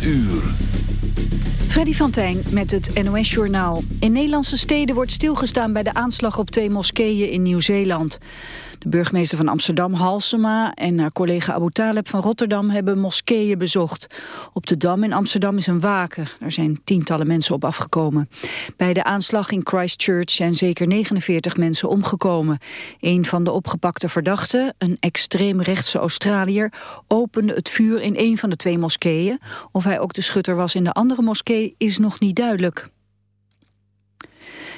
8 uur. Freddy van Tijn met het NOS-journaal. In Nederlandse steden wordt stilgestaan bij de aanslag op twee moskeeën in Nieuw-Zeeland. De burgemeester van Amsterdam, Halsema, en haar collega Abu Taleb van Rotterdam hebben moskeeën bezocht. Op de Dam in Amsterdam is een waken. Daar zijn tientallen mensen op afgekomen. Bij de aanslag in Christchurch zijn zeker 49 mensen omgekomen. Een van de opgepakte verdachten, een extreemrechtse Australiër, opende het vuur in een van de twee moskeeën. Of hij ook de schutter was in de andere moskee is nog niet duidelijk.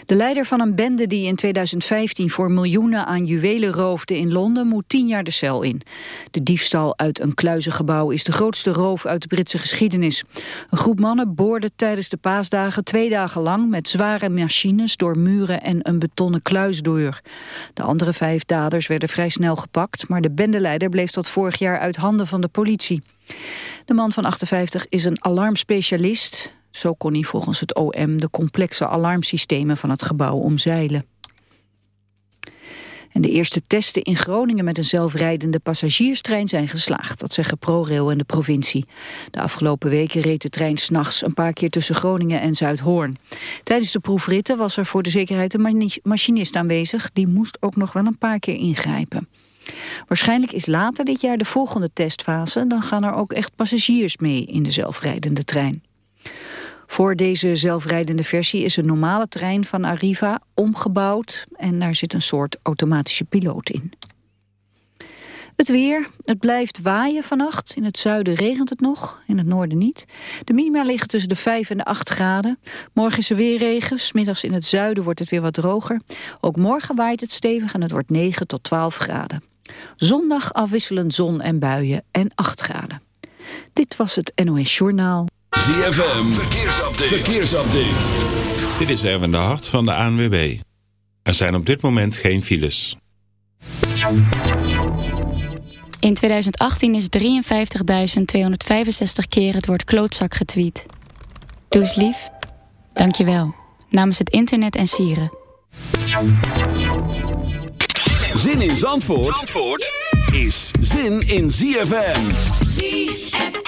De leider van een bende die in 2015 voor miljoenen aan juwelen roofde in Londen moet tien jaar de cel in. De diefstal uit een kluizengebouw is de grootste roof uit de Britse geschiedenis. Een groep mannen boorde tijdens de paasdagen twee dagen lang met zware machines door muren en een betonnen kluisdeur. De andere vijf daders werden vrij snel gepakt, maar de bendeleider bleef tot vorig jaar uit handen van de politie. De man van 58 is een alarmspecialist. Zo kon hij volgens het OM de complexe alarmsystemen van het gebouw omzeilen. En de eerste testen in Groningen met een zelfrijdende passagierstrein zijn geslaagd. Dat zeggen ProRail en de provincie. De afgelopen weken reed de trein s'nachts een paar keer tussen Groningen en Zuidhoorn. Tijdens de proefritten was er voor de zekerheid een machinist aanwezig. Die moest ook nog wel een paar keer ingrijpen. Waarschijnlijk is later dit jaar de volgende testfase. Dan gaan er ook echt passagiers mee in de zelfrijdende trein. Voor deze zelfrijdende versie is een normale trein van Arriva omgebouwd en daar zit een soort automatische piloot in. Het weer, het blijft waaien vannacht. In het zuiden regent het nog, in het noorden niet. De minima liggen tussen de 5 en de 8 graden. Morgen is er weer regen, smiddags in het zuiden wordt het weer wat droger. Ook morgen waait het stevig en het wordt 9 tot 12 graden. Zondag afwisselend zon en buien en 8 graden. Dit was het NOS Journaal. ZFM, verkeersupdate. verkeersupdate. Dit is Erwin de Hart van de ANWB. Er zijn op dit moment geen files. In 2018 is 53.265 keer het woord klootzak getweet. Doe eens lief. Dank je wel. Namens het internet en sieren. Zin in Zandvoort, Zandvoort is zin in ZFM. ZFM.